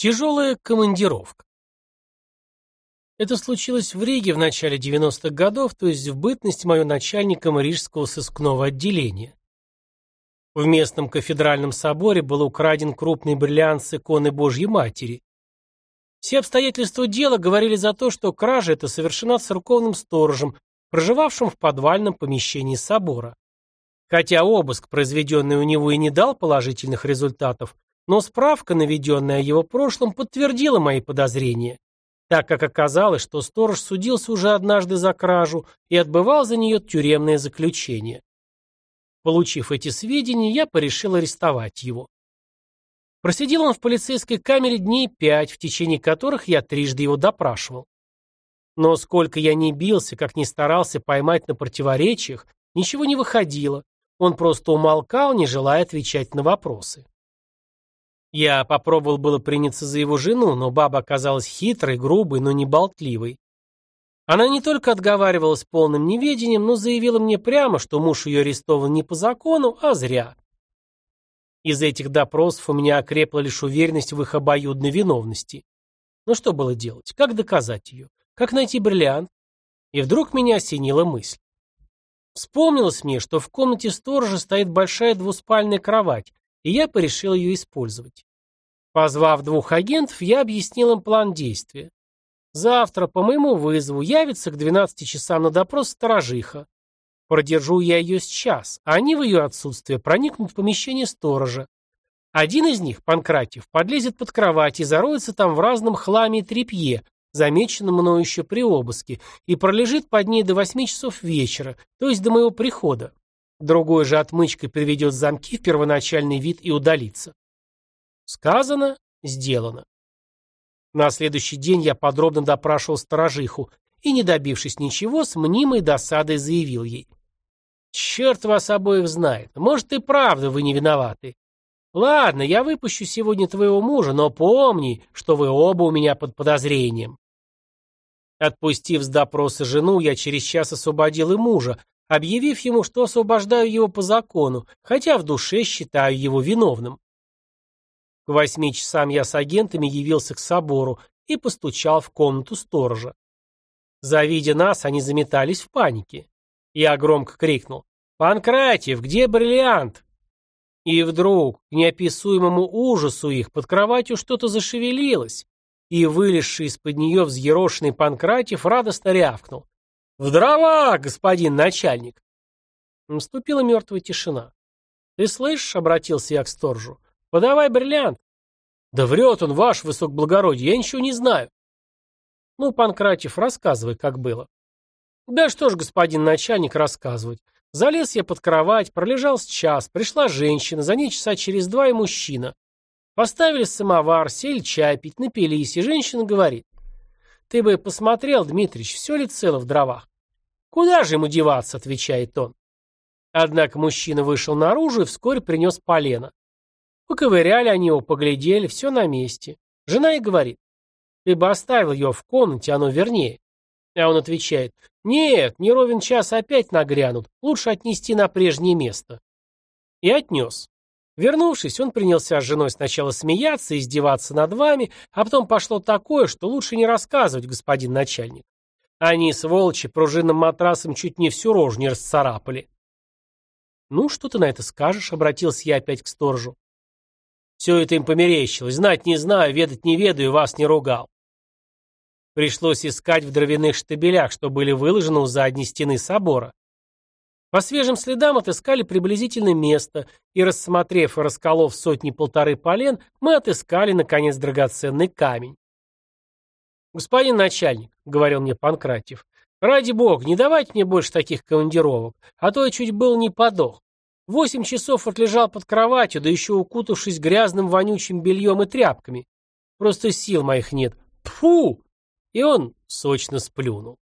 Тяжелая командировка. Это случилось в Риге в начале 90-х годов, то есть в бытность мою начальником Рижского сыскного отделения. В местном кафедральном соборе был украден крупный бриллиант с иконы Божьей Матери. Все обстоятельства дела говорили за то, что кража эта совершена церковным сторожем, проживавшим в подвальном помещении собора. Хотя обыск, произведенный у него, и не дал положительных результатов, но справка, наведенная о его прошлом, подтвердила мои подозрения, так как оказалось, что сторож судился уже однажды за кражу и отбывал за нее тюремное заключение. Получив эти сведения, я порешил арестовать его. Просидел он в полицейской камере дней пять, в течение которых я трижды его допрашивал. Но сколько я ни бился, как ни старался поймать на противоречиях, ничего не выходило. Он просто умолкал, не желая отвечать на вопросы. Я попробовал было приняться за его жену, но баба оказалась хитрой, грубой, но не болтливой. Она не только отговаривалась полным неведением, но заявила мне прямо, что муж ее арестован не по закону, а зря. Из этих допросов у меня окрепла лишь уверенность в их обоюдной виновности. Но что было делать? Как доказать ее? Как найти бриллиант? И вдруг меня осенила мысль. Вспомнилось мне, что в комнате сторожа стоит большая двуспальная кровать, и я порешил ее использовать. Позвав двух агентов, я объяснил им план действия. Завтра по моему вызову явится к 12 часам на допрос сторожиха. Продержу я ее сейчас, а они в ее отсутствие проникнут в помещение сторожа. Один из них, Панкратьев, подлезет под кровать и зароется там в разном хламе и тряпье, замеченном мною еще при обыске, и пролежит под ней до 8 часов вечера, то есть до моего прихода. Другой же отмычкой приведет замки в первоначальный вид и удалится. Сказано, сделано. На следующий день я подробно допрашивал сторожиху и, не добившись ничего, с мнимой досадой заявил ей. «Черт вас обоих знает. Может, и правда вы не виноваты. Ладно, я выпущу сегодня твоего мужа, но помни, что вы оба у меня под подозрением». Отпустив с допроса жену, я через час освободил и мужа, объявив ему, что освобождаю его по закону, хотя в душе считаю его виновным. К восьми часам я с агентами явился к собору и постучал в комнату сторожа. Завидя нас, они заметались в панике. Я громко крикнул «Панкратьев, где бриллиант?» И вдруг, к неописуемому ужасу их, под кроватью что-то зашевелилось, и вылезший из-под нее взъерошенный Панкратьев радостно рявкнул. «В дрова, господин начальник!» Наступила мертвая тишина. «Ты слышишь?» — обратился я к сторожу. «Подавай бриллиант!» «Да врет он, ваш высокоблагородие, я ничего не знаю!» «Ну, Панкратьев, рассказывай, как было». «Да что ж, господин начальник, рассказывать. Залез я под кровать, пролежал с час, пришла женщина, за ней часа через два и мужчина. Поставили самовар, сели чай пить, напились, и женщина говорит. Ты бы посмотрел, Дмитрич, все ли цело в дровах? «Куда же ему деваться?» — отвечает он. Однако мужчина вышел наружу и вскоре принес полено. Поковыряли они его, поглядели, все на месте. Жена и говорит, ты бы оставил ее в комнате, оно вернее. А он отвечает, нет, не ровен час опять нагрянут, лучше отнести на прежнее место. И отнес. Вернувшись, он принялся с женой сначала смеяться и издеваться над вами, а потом пошло такое, что лучше не рассказывать, господин начальник. Они, сволочи, пружинным матрасом чуть не всю рожу не расцарапали. «Ну, что ты на это скажешь?» — обратился я опять к сторожу. «Все это им померещилось. Знать не знаю, ведать не ведаю, вас не ругал». Пришлось искать в дровяных штабелях, что были выложены у задней стены собора. По свежим следам отыскали приблизительное место, и, рассмотрев и расколов сотни-полторы полен, мы отыскали, наконец, драгоценный камень. «Господин начальник», — говорил мне Панкратьев, — «ради бога, не давайте мне больше таких командировок, а то я чуть был не подох. Восемь часов отлежал под кроватью, да еще укутавшись грязным вонючим бельем и тряпками. Просто сил моих нет. Фу! И он сочно сплюнул.